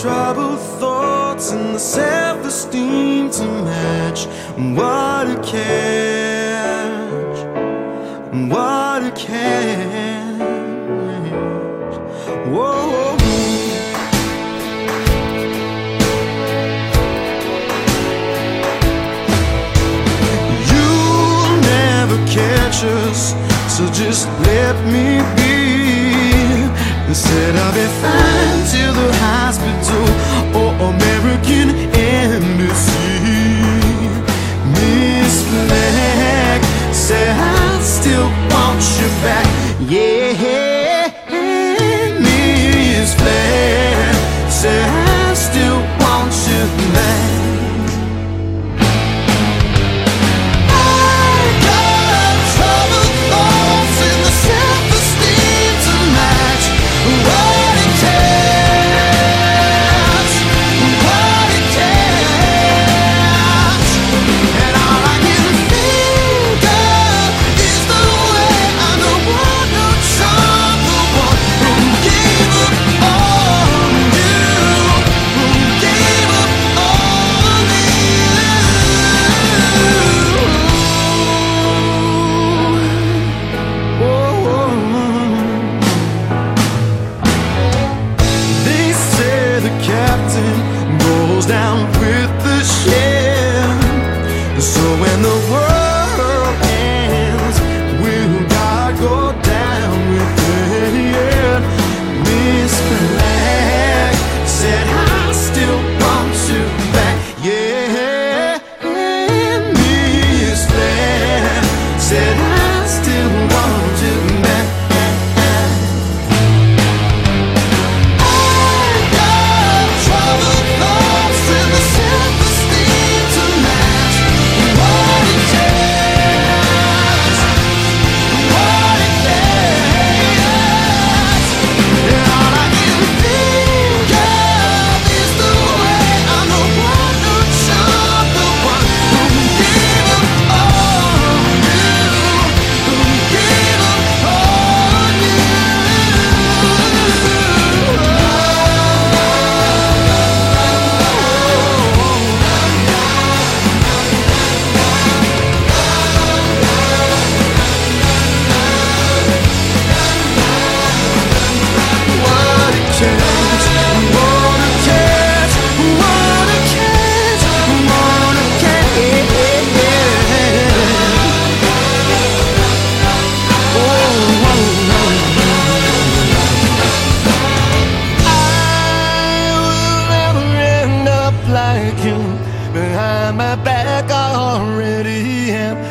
troubled thoughts and the self-esteem to match. What a catch! What a catch! Whoa. You'll never catch us, so just let me be said I'll be fine till the hospital or American embassy. Miss Black said I still want you back. Yeah. down with the share. So when the world like you behind my back I already am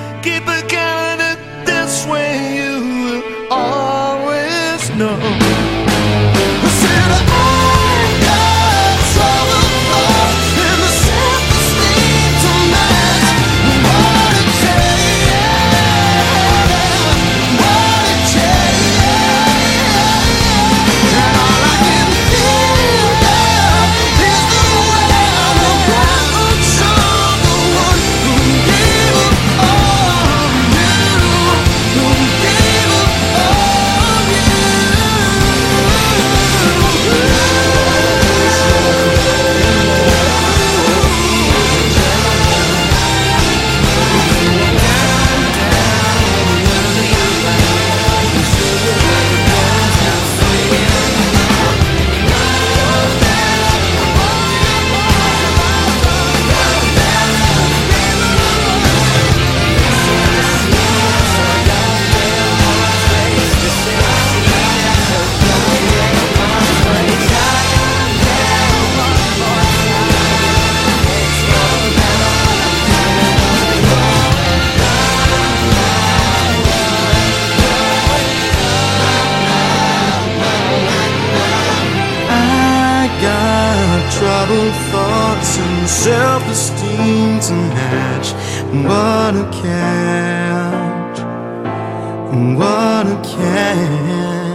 self-esteem to match. What a catch, what a catch.